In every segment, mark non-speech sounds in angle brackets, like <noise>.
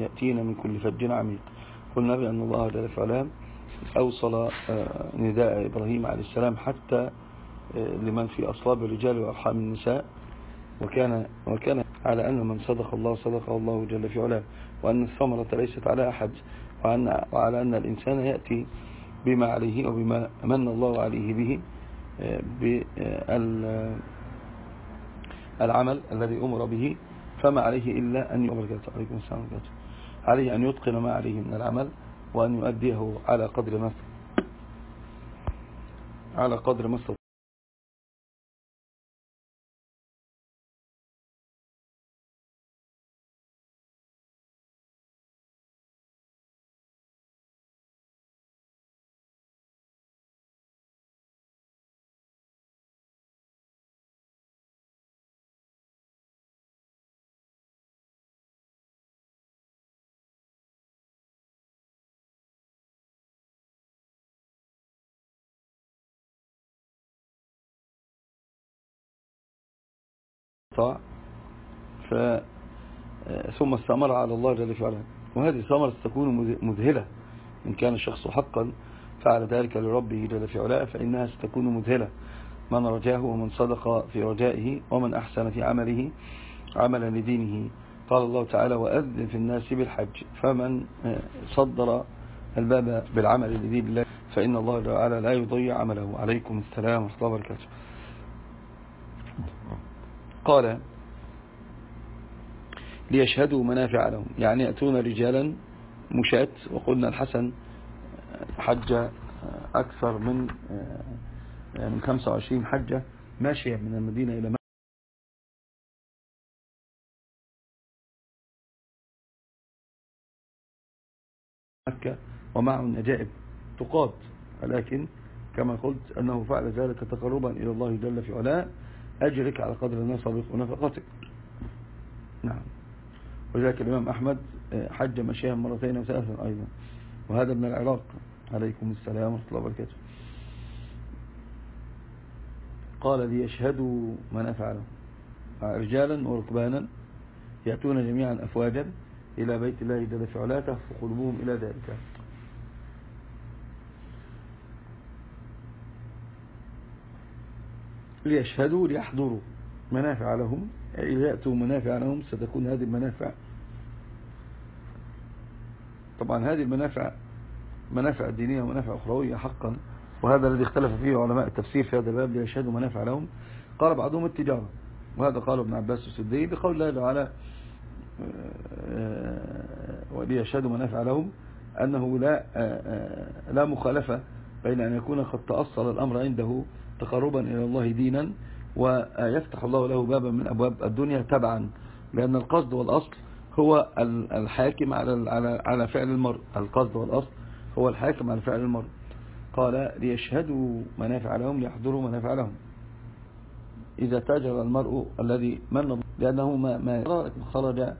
يأتينا من كل فج عميق. قلنا بأن الله جل وعلا أوصل نداء إبراهيم عليه السلام حتى لمن في أصلاب الرجال وأرحام النساء. وكان, وكان على أن من صدق الله صدق الله جل في علاه وأن الثمرة ليست على أحد. وأن وعلى أن الإنسان يأتي بما عليه وبما من الله عليه به بالعمل الذي أمر به. فما عليه إلا أن يبركاته عليكم السلام عليكم عليه أن يتقن ما عليه من العمل وأن يؤديه على قدر ما على قدر ما ف ثم استمر على الله جل وعلا. وهذه الثمرة ستكون مذهلة. إن كان الشخص حقا فعل ذلك لربه جل في فإنها ستكون مذهلة. من رجاه ومن صدق في رجائه ومن أحسن في عمله عملا لدينه. قال الله تعالى وأذن في الناس بالحج. فمن صدر الباب بالعمل لدين الله فإن الله تعالى لا يضيع عمله. عليكم السلام ورحمة الله وبركاته. قال ليشهدوا منافع لهم. يعني يأتون رجالا مشاة وقلنا الحسن حج أكثر من من 25 حجة ماشية من المدينة إلى مكة ومعه النجائب تقاد ولكن كما قلت أنه فعل ذلك تقربا إلى الله جل في علاه. أجرك على قدر نصبك ونفقتك نعم. وذلك الإمام أحمد آه، حج مشيها مرتين وثلاثا أيضا. وهذا من العراق. عليكم السلام ورحمة الله وبركاته. قال ليشهدوا ما نفعله رجالا وركبانا يأتون جميعا أفواجا إلى بيت الله جل في علاته إلى ذلك. ليشهدوا ليحضروا منافع لهم إذا يأتوا منافع لهم ستكون هذه المنافع. طبعا هذه المنافع منافع دينية ومنافع أخروية حقا وهذا الذي اختلف فيه علماء التفسير في هذا الباب ليشهدوا منافع لهم. قال بعضهم التجارة وهذا قال ابن عباس السدي بقول الله تعالى آه، وليشهدوا منافع لهم أنه لا آه، لا مخالفة بين أن يكون قد تأصل الأمر عنده تقربا إلى الله دينا ويفتح الله له بابا من أبواب الدنيا تبعا لأن القصد والأصل هو الحاكم على على على فعل المرء. القصد والأصل هو الحاكم على فعل المرء. قال ليشهدوا منافع لهم ليحضروا منافع لهم. إذا تاجر المرء الذي من لأنه ما ما خرج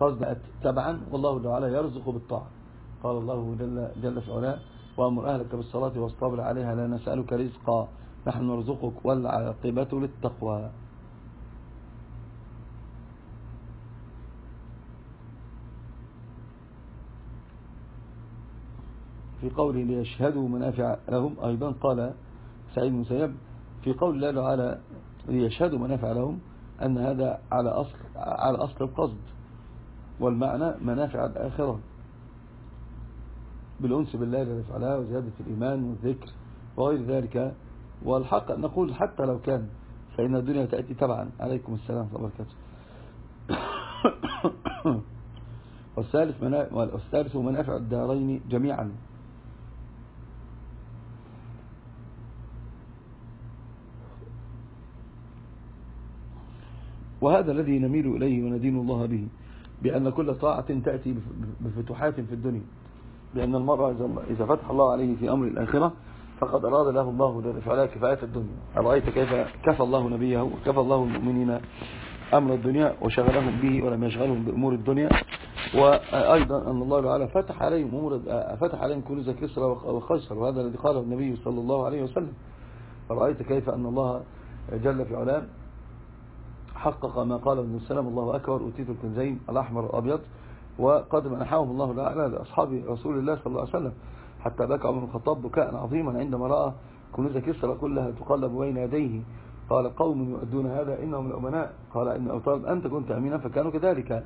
قصد تبعا والله تعالى يرزق بالطاعة. قال الله جل جل في علاه وأمر أهلك بالصلاة واصطبر عليها لا نسألك رزقا. نحن نرزقك والعاقبة للتقوى. في قوله ليشهدوا منافع لهم أيضا قال سعيد مسيب في قول الله تعالى ليشهدوا منافع لهم أن هذا على أصل, على أصل القصد والمعنى منافع الآخرة. بالأنس بالله جل وعلا وزيادة الإيمان والذكر وغير ذلك والحق نقول حتى لو كان فإن الدنيا تأتي تبعا. عليكم السلام وبركاته. <coughs> والثالث والثالث منافع الدارين جميعا. وهذا الذي نميل إليه وندين الله به بأن كل طاعة تأتي بفتوحات في الدنيا بأن المرء إذا فتح الله عليه في أمر الآخرة فقد أراد له الله جل وعلا كفاية الدنيا. أرأيت كيف كفى الله نبيه وكفى الله المؤمنين أمر الدنيا وشغلهم به ولم يشغلهم بأمور الدنيا. وأيضا أن الله تعالى فتح عليهم أمور فتح عليهم كنوز كسرى وخيصر وهذا الذي قاله النبي صلى الله عليه وسلم. أرأيت كيف أن الله جل في علام حقق ما قال ابن السلام الله أكبر أتيت الكنزين الأحمر والأبيض وقد منحهم الله تعالى لأصحاب رسول الله صلى الله عليه وسلم. حتى بكى عمر الخطاب بكاء عظيما عندما رأى كنوز كسرى كلها تقلب بين يديه. قال قوم يؤدون هذا إنهم الأمناء. قال إن أوطال أنت كنت أمينا فكانوا كذلك.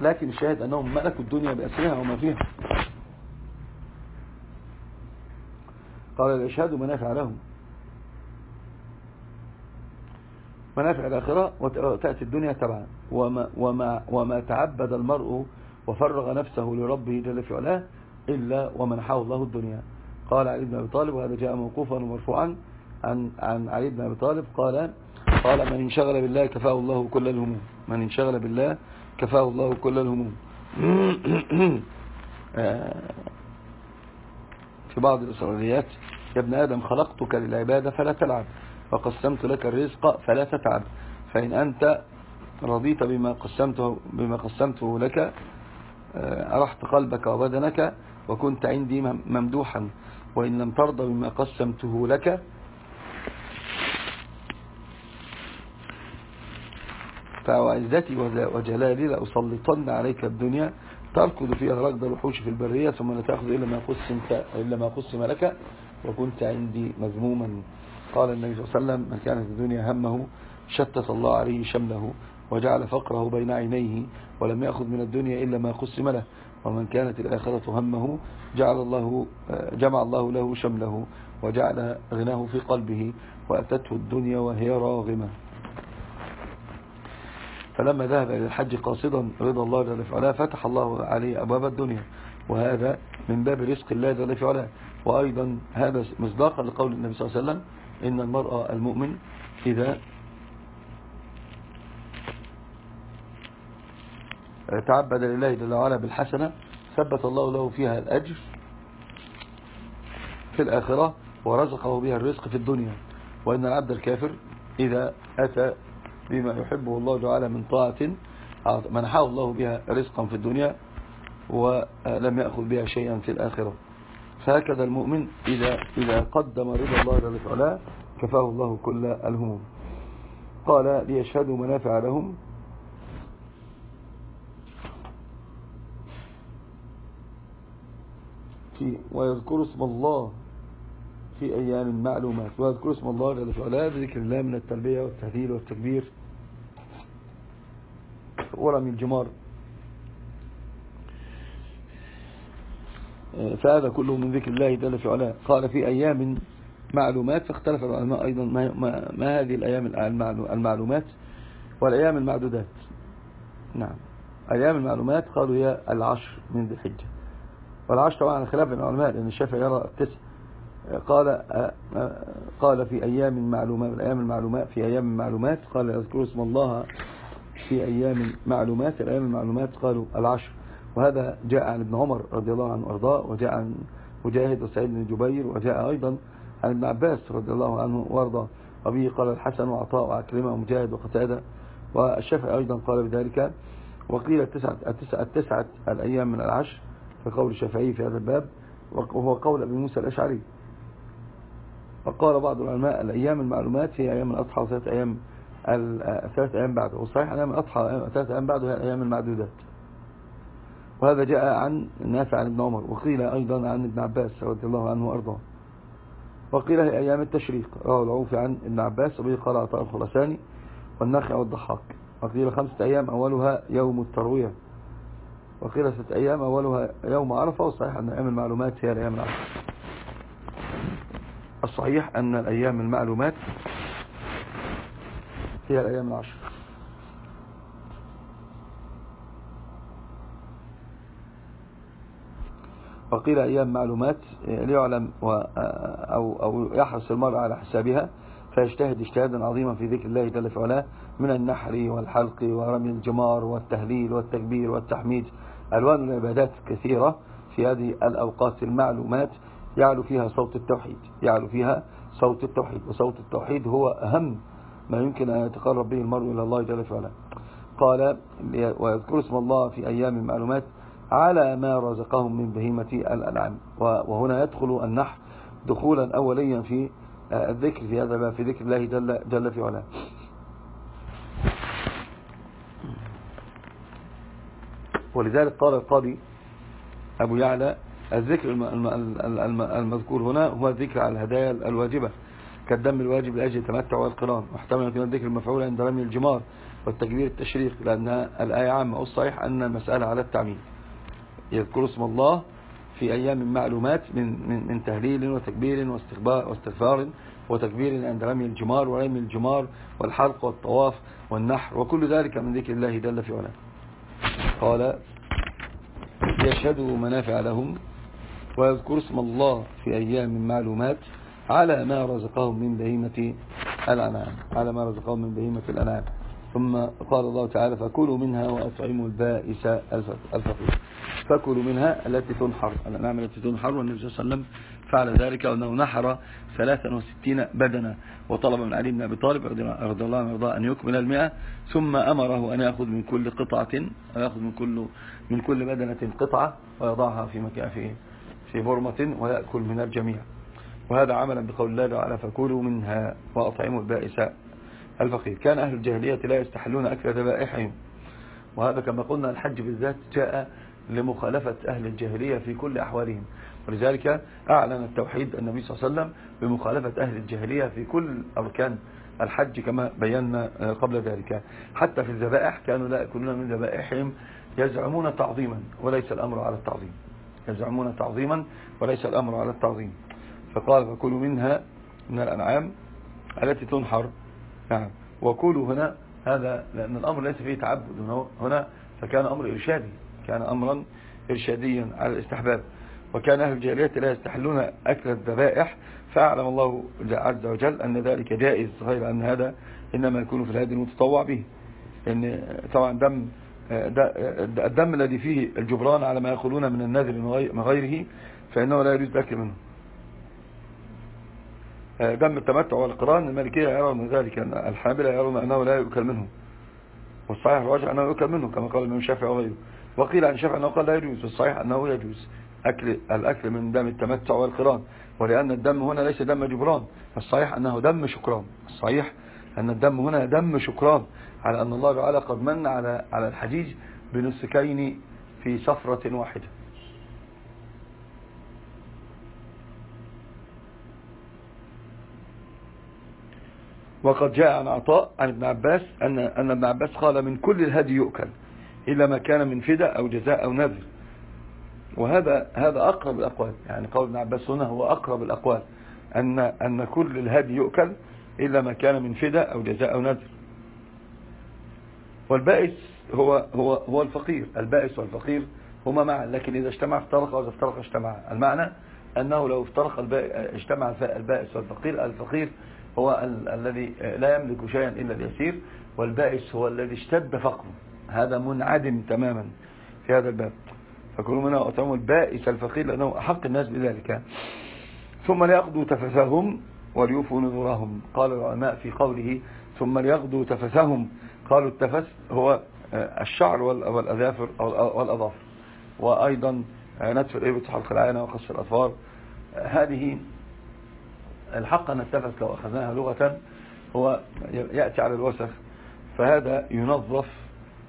لكن الشاهد أنهم ملكوا الدنيا بأسرها وما فيها. قال الإشهاد منافع لهم منافع الآخرة وتأتي الدنيا تبعا. وما, وما, وما تعبد المرء وفرغ نفسه لربه جل في علاه إلا ومنحه الله الدنيا. قال علي بن أبي طالب وهذا جاء موقوفا ومرفوعا عن, عن علي بن أبي طالب. قال قال من انشغل بالله كفاه الله كل الهموم. من انشغل بالله كفاه الله كل الهموم. <clears throat> في بعض الإسرائيليات يا ابن آدم خلقتك للعبادة فلا تلعب. وقسمت لك الرزق فلا تتعب فإن أنت رضيت بما قسمته, بما قسمته لك آه، أرحت قلبك وبدنك وكنت عندي ممدوحا. وإن لم ترضى بما قسمته لك فعزتي وجلالي لأسلطن عليك الدنيا. تركض فيها ركض الوحوش في البرية ثم لا تأخذ إلا ما قسم, إلا ما قسم لك وكنت عندي مذموما. قال النبي صلى الله عليه وسلم من كانت الدنيا همه شتت الله عليه شمله وجعل فقره بين عينيه ولم يأخذ من الدنيا إلا ما قسم له ومن كانت الآخرة همه جعل الله جمع الله له شمله وجعل غناه في قلبه وأتته الدنيا وهي راغمة. فلما ذهب إلى الحج قاصدا رضا الله جل في فتح الله عليه أبواب الدنيا وهذا من باب رزق الله جل في وأيضا هذا مصداقا لقول النبي صلى الله عليه وسلم إن المرأة المؤمن إذا تعبد لله جل وعلا بالحسنة ثبت الله له فيها الأجر في الآخرة ورزقه بها الرزق في الدنيا. وإن العبد الكافر إذا أتى بما يحبه الله تعالى من طاعة منحه الله بها رزقا في الدنيا ولم يأخذ بها شيئا في الآخرة. فهكذا المؤمن إذا, إذا قدم رضا الله جل وعلا كفاه الله كل الهموم. قال ليشهدوا منافع لهم. في ويذكر اسم الله في أيام معلومات. ويذكر اسم الله جل وعلا بذكر الله من التربية والتهديل والتكبير. ورمي الجمار. فهذا كله من ذكر الله جل في علاه. قال في أيام معلومات فاختلف العلماء أيضا ما, ما, ما هذه الأيام المعلومات والأيام المعدودات. نعم. أيام المعلومات قالوا هي العشر من ذي الحجة. والعشر طبعا خلاف العلماء لأن الشافعي يرى التسع. قال قال في أيام المعلومات الأيام المعلومات في أيام المعلومات قال يذكر اسم الله في أيام معلومات الأيام المعلومات قالوا العشر. وهذا جاء عن ابن عمر رضي الله عنه وأرضاه وجاء عن مجاهد وسعيد بن جبير وجاء أيضا عن ابن عباس رضي الله عنه وأرضاه. وبه قال الحسن وعطاء وعكرمة ومجاهد وقتادة. والشافعي أيضا قال بذلك وقيل التسعة, التسعة, التسعة الأيام من العشر في قول الشافعي في هذا الباب وهو قول أبي موسى الأشعري. وقال بعض العلماء الأيام المعلومات هي أيام الأضحى وثلاث أيام ثلاث أيام بعده وصحيح أيام الأضحى ثلاث أيام بعده هي الأيام المعدودات. وهذا جاء عن نافع عن ابن عمر وقيل أيضا عن ابن عباس رضي الله عنه وأرضاه. وقيل هي أيام التشريق رواه العوفي عن ابن عباس وبه قال عطاء الخلساني والنخع والضحاك. وقيل خمسة أيام أولها يوم التروية. وقيل ستة أيام أولها يوم عرفة والصحيح أن أيام المعلومات هي الأيام العشر الصحيح أن الأيام المعلومات هي الأيام العشر. وقيل أيام معلومات ليعلم أو, أو يحرص المرء على حسابها فيجتهد اجتهادا عظيما في ذكر الله جل في علاه من النحر والحلق ورمي الجمار والتهليل والتكبير والتحميد. ألوان العبادات كثيرة في هذه الأوقات المعلومات يعلو فيها صوت التوحيد يعلو فيها صوت التوحيد وصوت التوحيد هو أهم ما يمكن أن يتقرب به المرء إلى الله جل في علاه قال ويذكر اسم الله في أيام المعلومات على ما رزقهم من بهيمة الأنعام. وهنا يدخل النحر دخولا أوليا في آه، الذكر في هذا في ذكر الله جل, جل في علاه. ولذلك قال القاضي أبو يعلى الذكر المذكور هنا هو الذكر على الهدايا الواجبة كالدم الواجب لأجل التمتع والقران واحتمل أن الذكر المفعول عند رمي الجمار والتكبير التشريق لأن الآية عامة والصحيح أن المسألة على التعميم. يذكر اسم الله في أيام معلومات من, من, من تهليل وتكبير واستغفار وتكبير عند رمي الجمار ورمي الجمار والحلق والطواف والنحر وكل ذلك من ذكر الله دل في علاه. قال يشهدوا منافع لهم ويذكر اسم الله في أيام معلومات على ما رزقهم من بهيمة الأنعام على ما رزقهم من بهيمة الأنعام. ثم قال الله تعالى فكلوا منها وأطعموا البائس الفقير. فكلوا منها التي تنحر. الأنعام التي تنحر. والنبي صلى الله عليه وسلم فعل ذلك وأنه نحر 63 بدنا. وطلب من علي بن أبي طالب رضي الله عنه أن يكمل المئة ثم أمره أن يأخذ من كل قطعة ويأخذ من كل من كل بدنة قطعة ويضعها في مكان في في برمة ويأكل من الجميع. وهذا عملا بقول الله تعالى فكلوا منها وأطعموا البائس الفقير. كان أهل الجاهلية لا يستحلون أكل ذبائحهم. وهذا كما قلنا الحج بالذات جاء لمخالفة أهل الجاهلية في كل أحوالهم. ولذلك أعلن التوحيد النبي صلى الله عليه وسلم بمخالفة أهل الجاهلية في كل أركان الحج كما بينا قبل ذلك. حتى في الذبائح كانوا لا يأكلون من ذبائحهم يزعمون تعظيما وليس الأمر على التعظيم. يزعمون تعظيما وليس الأمر على التعظيم. فقال فكلوا منها من الأنعام التي تنحر. نعم. وكلوا هنا هذا لأن الأمر ليس فيه تعبد هنا فكان أمر إرشادي. كان أمرا إرشاديا على الاستحباب وكان أهل الجاهلية لا يستحلون أكل الذبائح فأعلم الله عز وجل أن ذلك جائز غير أن هذا إنما يكون في الهادي المتطوع به. إن طبعا دم الدم الذي فيه الجبران على ما يأكلون من النذر من غيره فإنه لا يجوز الأكل منه. دم التمتع والقران المالكية يرون ذلك أن الحنابلة يرون أنه لا يؤكل منه والصحيح الراجع أنه يؤكل منه كما قال الإمام الشافعي وغيره. وقيل عن الشافعي أنه قال لا يجوز والصحيح أنه يجوز أكل الأكل من دم التمتع والقران ولأن الدم هنا ليس دم جبران الصحيح أنه دم شكران الصحيح أن الدم هنا دم شكران على أن الله تعالى قد من على على الحجيج بنسكين في سفرة واحدة. وقد جاء عن عطاء عن ابن عباس أن, أن ابن عباس قال من كل الهدي يؤكل. إلا ما كان من فدى أو جزاء أو نذر. وهذا هذا أقرب الأقوال. يعني قول ابن عباس هنا هو أقرب الأقوال. أن, أن كل الهدي يؤكل إلا ما كان من فدى أو جزاء أو نذر. والبائس هو, هو, هو الفقير. البائس والفقير هما معا. لكن إذا اجتمع افترق وإذا افترق اجتمع المعنى أنه لو افترق اجتمع البائس والفقير. الفقير هو ال الذي لا يملك شيئا إلا اليسير. والبائس هو الذي اشتد فقره. هذا منعدم تماما في هذا الباب. فكلوا منها أطعموا البائس الفقير لأنه أحق الناس بذلك. ثم ليقضوا تفسهم وليوفوا نذورهم. قال العلماء في قوله ثم ليقضوا تفسهم. قالوا التفس هو الشعر والأظافر والأظافر. وأيضا نتف الإبط حلق العانة وقص الأطفار هذه الحق أن التفس لو أخذناها لغة هو يأتي على الوسخ. فهذا ينظف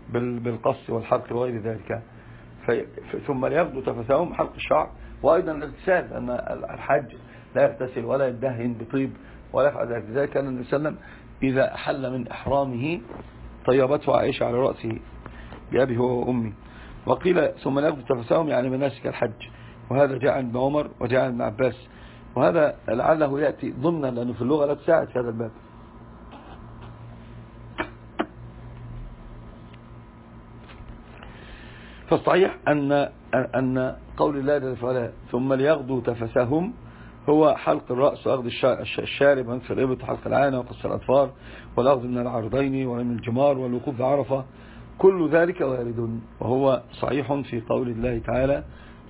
بالقص والحلق وغير ذلك. ثم ليبدو تفسهم حلق الشعر. وأيضا الاغتسال أن الحج لا يغتسل ولا يدهن بطيب ولا يفعل ذلك. لذلك كان النبي صلى الله عليه وسلم إذا أحل من إحرامه طيبته عائشة على رأسه بأبي هو وأمي وقيل ثم يغض تفسهم يعني مناسك الحج. وهذا جاء عند عمر وجاء عند عباس. وهذا لعله يأتي ضمنا لأنه في اللغة لا تساعد في هذا الباب. فالصحيح أن, أن قول الله جل وعلا ثم ليغضوا تفسهم هو حلق الرأس وأخذ الشارب وانفر الإبط حلق العانة وقص الأطفار والأخذ من العرضين ومن الجمار والوقوف بعرفة. كل ذلك وارد وهو صحيح في قول الله تعالى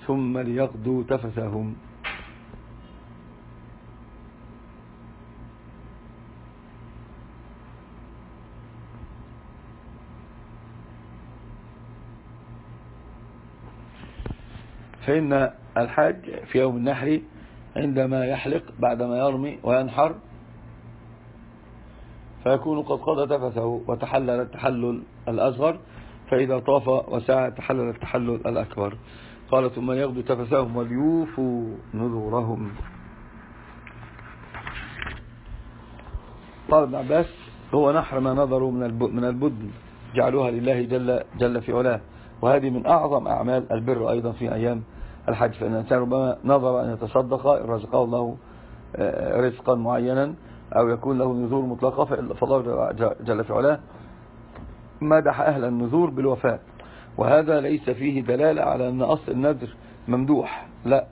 ثم ليغضوا تفسهم. فإن الحاج في يوم النحر عندما يحلق بعدما يرمي وينحر فيكون قد قضى تفثه وتحلل التحلل الأصغر فإذا طاف وسعى تحلل التحلل الأكبر. قال ثم يغدو تفسهم وليوفوا نذورهم. قال ابن عباس هو نحر ما نظروا من البدن جعلوها لله جل, جل في علاه. وهذه من أعظم أعمال البر أيضا في أيام الحج. فإن الإنسان ربما نظر أن يتصدق رزقه الله آه، رزقا معينا أو يكون له نذور مطلقة فالله جل في علاه مدح أهل النذور بالوفاء. وهذا ليس فيه دلالة على أن أصل النذر ممدوح لا.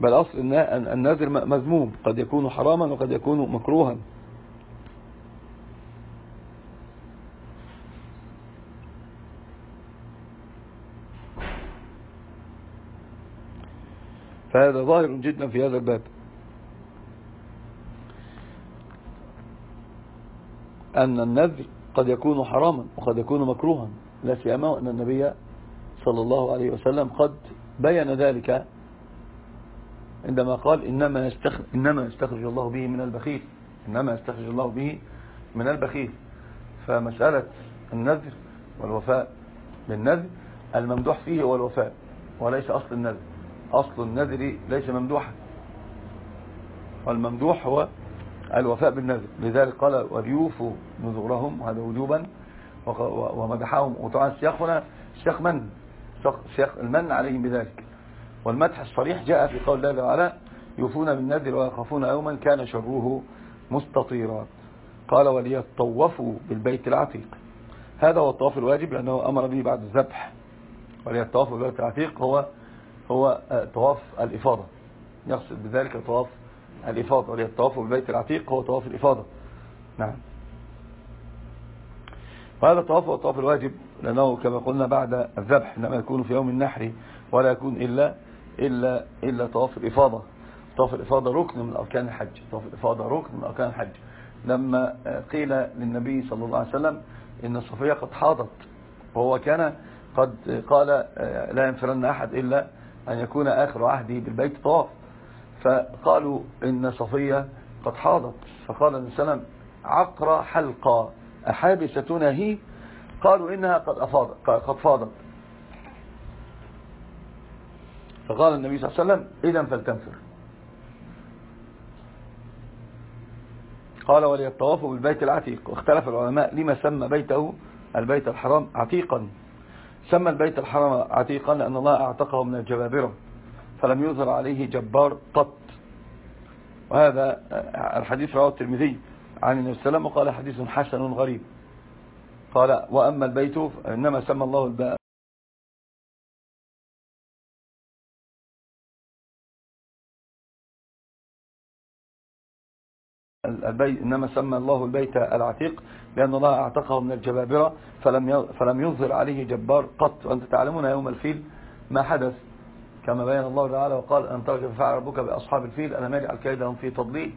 بل أصل النذر مذموم قد يكون حراما وقد يكون مكروها. فهذا ظاهر جدا في هذا الباب. أن النذر قد يكون حراما وقد يكون مكروها. لا سيما أن النبي صلى الله عليه وسلم قد بين ذلك عندما قال إنما يستخرج, إنما يستخرج الله به من البخيل. إنما يستخرج الله به من البخيل. فمسألة النذر والوفاء بالنذر الممدوح فيه هو الوفاء وليس أصل النذر. أصل النذر ليس ممدوحا. والممدوح هو الوفاء بالنذر. لذلك قال وليوفوا نذورهم وهذا وجوبا. ومدحهم وطبعا السياق هنا. سياق من؟ سياق المن عليهم بذلك. والمدح الصريح جاء في قول الله تعالى يوفون بالنذر ويخافون يوما كان شره مستطيرا. قال وليطوفوا بالبيت العتيق. هذا هو الطواف الواجب لأنه أمر به بعد الذبح. وليطوفوا بالبيت العتيق هو هو طواف الإفاضة. يقصد بذلك طواف الإفاضة وليطوفوا بالبيت العتيق هو طواف الإفاضة. نعم. وهذا الطواف هو الطواف الواجب لأنه كما قلنا بعد الذبح إنما يكون في يوم النحر ولا يكون إلا إلا إلا طواف الإفاضة. طواف الإفاضة ركن من أركان الحج. طواف الإفاضة ركن من أركان الحج. لما قيل للنبي صلى الله عليه وسلم إن الصفية قد حاضت وهو كان قد قال لا ينفرن أحد إلا أن يكون آخر عهده بالبيت طواف فقالوا إن صفية قد حاضت. فقال النبي صلى الله عليه وسلم عقر حلقة أحابستنا هي؟ قالوا إنها قد, أفاضت قد فاضت. فقال النبي صلى الله عليه وسلم إذا فلتنفر. قال وليطوافوا بالبيت العتيق. واختلف العلماء لما سمى بيته البيت الحرام عتيقا. سمى البيت الحرام عتيقا لأن الله أعتقه من الجبابرة فلم يظهر عليه جبار قط. وهذا الحديث رواه الترمذي عن النبي صلى الله عليه وسلم وقال حديث حسن غريب. قال وأما البيت إنما سمى الله البيت البيت إنما سمى الله البيت العتيق لأن الله أعتقه من الجبابرة فلم فلم يظهر عليه جبار قط. وأنت تعلمون يوم الفيل ما حدث. كما بين الله تعالى وقال أن ترجع فعل ربك بأصحاب الفيل؟ أنا يجعل كيدهم في تضليل؟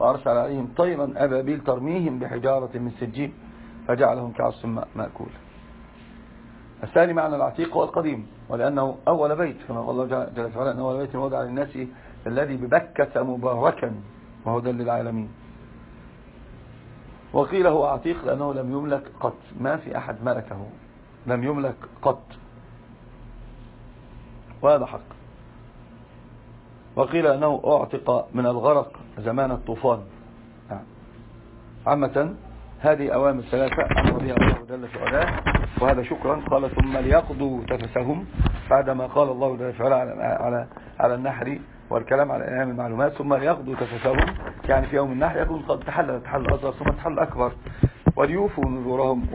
وأرسل عليهم طيرا أبابيل ترميهم بحجارة من سجين فجعلهم كعصف مأكول. الثاني معنى العتيق هو القديم ولأنه أول بيت كما قال الله جل وعلا أنه أول بيت وضع للناس الذي ببكة مباركا وهدى للعالمين. وقيل هو عتيق لأنه لم يملك قط. ما في أحد ملكه. لم يملك قط. وهذا حق. وقيل أنه أعتق من الغرق زمان الطوفان. نعم. عامة هذه أوامر ثلاثة. أمر بها الله جل وعلا. وهذا شكرا. قال ثم ليقضوا تفسهم بعدما قال الله جل وعلا على, على, على النحر والكلام على أيام المعلومات ثم ليقضوا تفسهم يعني في يوم النحر يكون قد تحل تحل أصغر ثم تحل أكبر وليوفوا نذورهم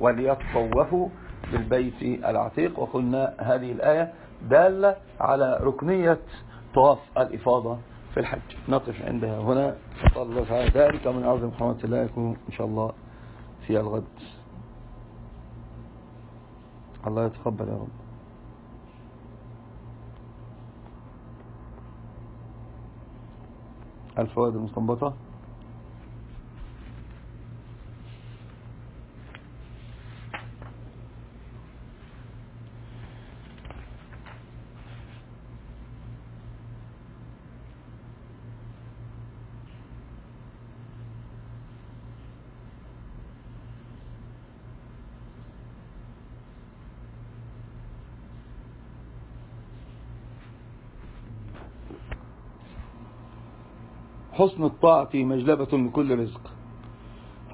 وليطوفوا بالبيت العتيق. وقلنا هذه الآية دالة على ركنية طواف الإفاضة في الحج. نقف عندها هنا. قال الله تعالى ذلك. من أعظم حرمة الله يكون إن شاء الله في الغد. الله يتقبل يا رب. الفوائد المستنبطة. حسن الطاعة مجلبة لكل رزق.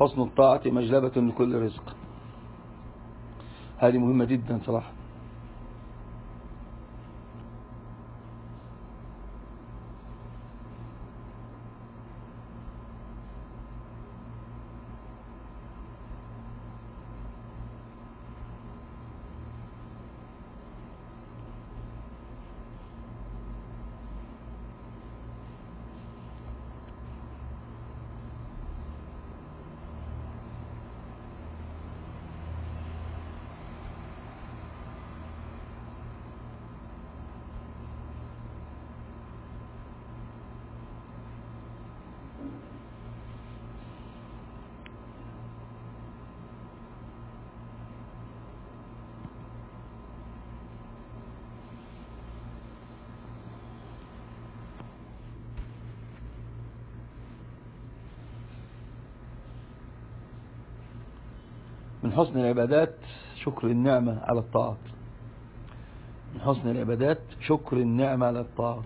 حسن الطاعة مجلبة لكل رزق. هذه مهمة جدا صراحة. من حسن العبادات شكر النعمة على الطاعات. من حسن العبادات شكر النعمة على الطاعات.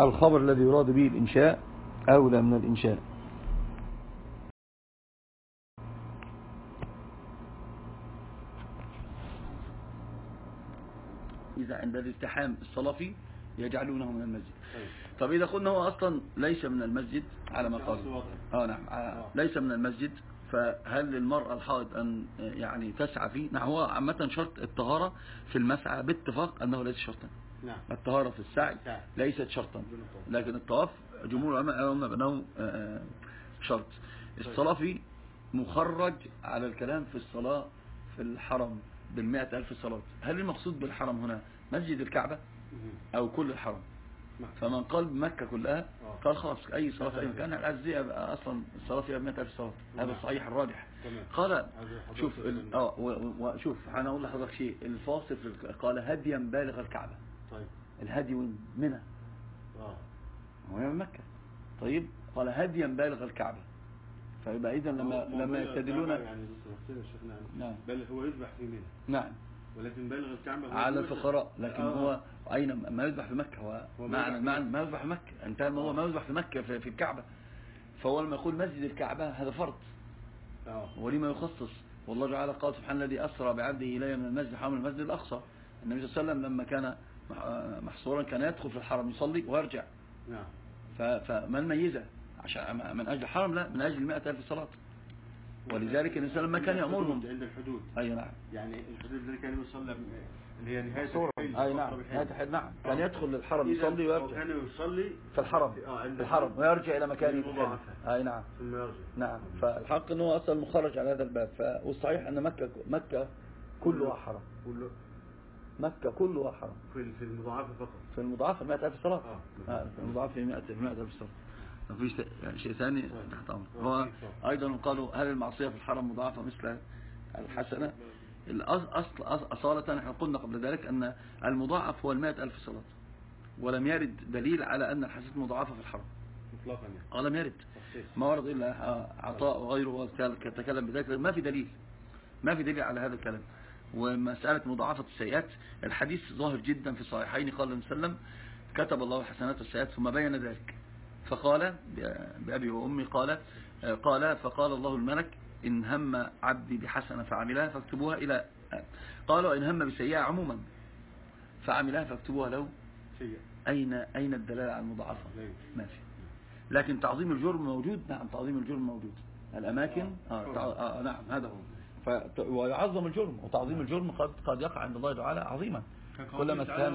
الخبر الذي يراد به الإنشاء أولى من الإنشاء. إذا عند الالتحام الصلافي يجعلونه من المسجد. طب إذا قلنا هو أصلا ليس من المسجد على ما قال. آه نعم. آه ليس من المسجد فهل للمرأة الحائض أن يعني تسعى فيه؟ نعم هو عامة شرط الطهارة في المسعى باتفاق أنه ليس شرطا. الطهارة في السعي ليست شرطا. لكن الطواف جمهور العلماء يرون بأنه آه، شرط. الصلاة فيه مخرج على الكلام في الصلاة في الحرم بالمئة ألف صلاة. هل المقصود بالحرم هنا مسجد الكعبة أو كل الحرم؟ نعم. فمن قال بمكة كلها آه. قال خلاص أي صلاة في أي مكان. الأزية بقى أصلا الصلاة فيها بمئة ألف صلاة. هذا نعم. الصحيح الراجح. قال شوف آه وشوف أنا أقول لحضرتك شيء. الفاصل في قال هديا بالغ الكعبة طيب. الهدي وين منى. آه. هو من مكة. طيب قال هديا بالغ الكعبة. فيبقى اذا لما لما يستدلون يعني نعم. بل هو يذبح في منى. نعم. ولكن بالغ الكعبة على الفقراء. لكن آه. هو أين؟ ما يذبح في مكة. هو معنى معنى ما يذبح في مكة. انتهى ما هو ما يذبح في مكة في, في الكعبة. فهو لما يقول مسجد الكعبة هذا فرض. آه. ولما يخصص. والله تعالى قال سبحان الذي أسرى بعبده إلي من المسجد الحرام المسجد الأقصى. النبي صلى الله عليه وسلم لما كان محصورا كان يدخل في الحرم يصلي ويرجع. نعم. فما الميزة؟ عشان من أجل الحرم لا من أجل المائة ألف صلاة. ولذلك النبي صلى الله عليه وسلم كان يأمرهم. عند الحدود. أي نعم. يعني الحدود اللي كان يصلى اللي هي نهاية الحيل، أي نعم. نهاية نعم. كان آه. يدخل للحرم يصلي ويرجع. كان يصلي في الحرم. عند في الحرم. ويرجع إلى مكانه أي نعم. ثم يرجع. نعم. فالحق أنه أصلا مخرج على هذا الباب. والصحيح أن مكة مكة كلها حرم. كله مكة كلها حرم في في المضاعفة فقط. في المضاعفة 100000 صلاة. آه. آه، في المضاعفة 100000 صلاة. ما فيش يعني شيء ثاني؟ تحت أمر هو أيضا قالوا هل المعصية في الحرم مضاعفة مثل الحسنة؟ الأصل أصل أص- أصالة إحنا قلنا قبل ذلك أن المضاعف هو المائة ألف صلاة. ولم يرد دليل على أن الحسنة مضاعفة في الحرم. مطلقا يعني. آه، لم يرد. ما ورد إلا آه، عطاء وغيره تكلم بذلك. ما في دليل. ما في دليل على هذا الكلام. ومسألة مضاعفة السيئات الحديث ظاهر جدا في الصحيحين قال النبي صلى الله عليه وسلم كتب الله الحسنات والسيئات ثم بين ذلك. فقال بأبي وأمي قال آه، قال فقال الله الملك إن هم عبدي بحسنة فعملها فاكتبوها إلى قال وإن هم بسيئة عموما فعملها فاكتبوها له أين أين الدلالة على المضاعفة. ما في. لكن تعظيم الجرم موجود؟ نعم تعظيم الجرم موجود. الأماكن؟ آه تع... آه نعم هذا هو. ويعظم الجرم وتعظيم الجرم قد قد يقع عند الله تعالى عظيما. كلما استهان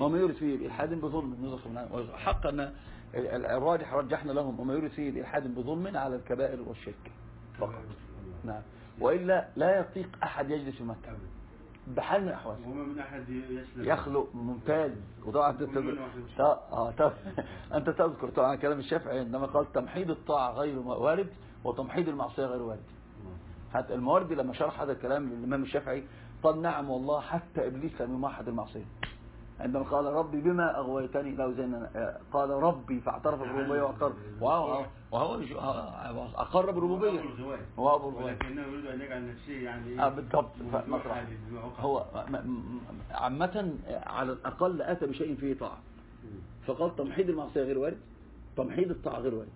ومن يرد فيه. بإلحاد بظلم. نزخ من حق أن ال- ال- الراجح رجحنا لهم وما يورث فيه الإلحاد بظلم على الكبائر والشرك فقط. نعم. وإلا لا يطيق أحد يجلس في مكة. بحال من الأحوال وما من أحد يسلم. يخلق ممتاز. وطبعا آه طب. <laughs> أنت تذكر طبعا كلام الشافعي عندما قال تمحيد الطاعة غير وارد وتمحيد المعصية غير وارد. حتى المواردي لما شرح هذا الكلام للإمام الشافعي قال نعم والله حتى إبليس لم يمحد المعصية. عندما قال ربي بما أغويتني لو زين قال ربي فاعترف بالربوبيه وأقر. وهو وهو وهو أقر بالربوبيه أبو الغواية. ولكنه يريد أن يجعل نفسه يعني آه بالضبط مطرح. هو عامة على الأقل أتى بشيء فيه طاعة. فقال تمحيد المعصية غير وارد تمحيد الطاعة غير وارد.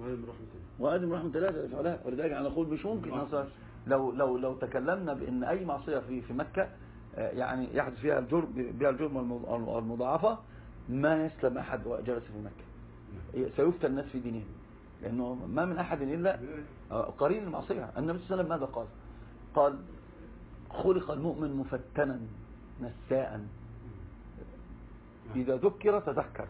من رحمة الله. لا يفعلها ولذلك أنا أقول مش ممكن أصلا لو لو لو تكلمنا بأن أي معصية في في مكة آه، يعني يحدث فيها الجرم بها الجرم المض- المضاعفة ما يسلم أحد جلس في مكة. سيفتى الناس في دينهم. لأنه ما من أحد إلا آه، قرين المعصية. النبي صلى الله عليه وسلم ماذا قال؟ قال خلق المؤمن مفتنا نساء. إذا ذكر تذكر.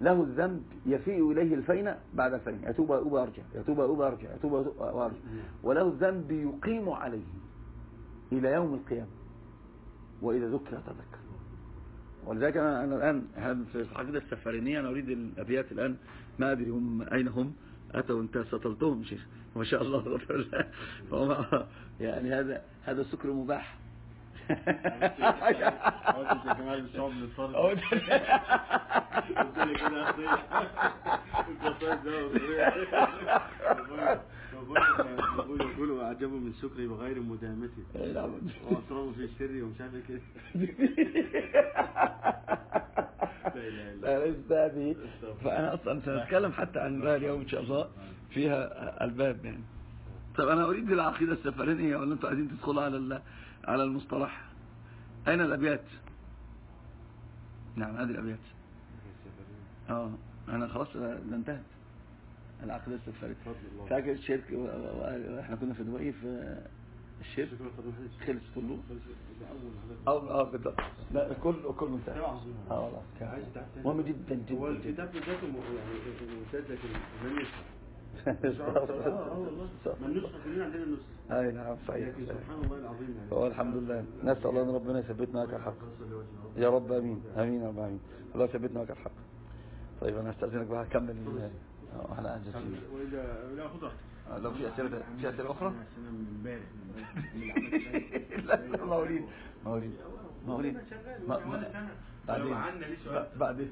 له الذنب يفيء إليه الفين بعد الفين. يتوب ويؤوب ويرجع. يتوب ويؤوب ويرجع. يتوب ويرجع. وله الذنب يقيم عليه إلى يوم القيامة. وإذا ذكر تذكر ولذلك أنا, أنا الآن في العقيدة السفرينية أنا أريد الأبيات الآن. ما أدري هم أين هم. أتوا أنت سطلتهم شيخ. ما شاء الله. <laughs> يعني هذا هذا سكر مباح. أو- قلت لي كده واعجبوا من سكري وغير مدامتي. واسراروا في السر ومش عارف إيه لا اله الا لا ليس هذه فأنا أصلا سنتكلم حتى عن باب اليوم إن شاء الله فيها الباب يعني طب أنا أريد العقيدة السفرينية ولا أنتوا عايزين تدخلوا على على المصطلح؟ أين الأبيات؟ نعم هذه الأبيات. آه أنا خلاص ده انتهت. العقيدة الله. فاكر الشرك و- و- إحنا كنا في دبي في الشرك؟ قدم حديث خلص كله؟ أول آه آه بالضبط. لا كله كله انتهى. آه والله؟ مهم جدا هو جدا. جدا الكتاب م- يعني ممتاز لكن من نسخه كلنا عندنا اي نعم صحيح لكن. سبحان الله العظيم يعني. هو الحمد لله. نسأل الله أن ربنا يثبتنا على الحق يا رب آمين. آمين يا رب آمين. الله يثبتنا على الحق. طيب أنا أستأذنك بقى أكمل. إحنا انجز فيه. واذا لا خذ آه، لو في أسئلة في أسئلة أخرى؟ <laughs> <laughs> لا مواليد. شغال. ما- وأنا ما-. بعدين. بعدين.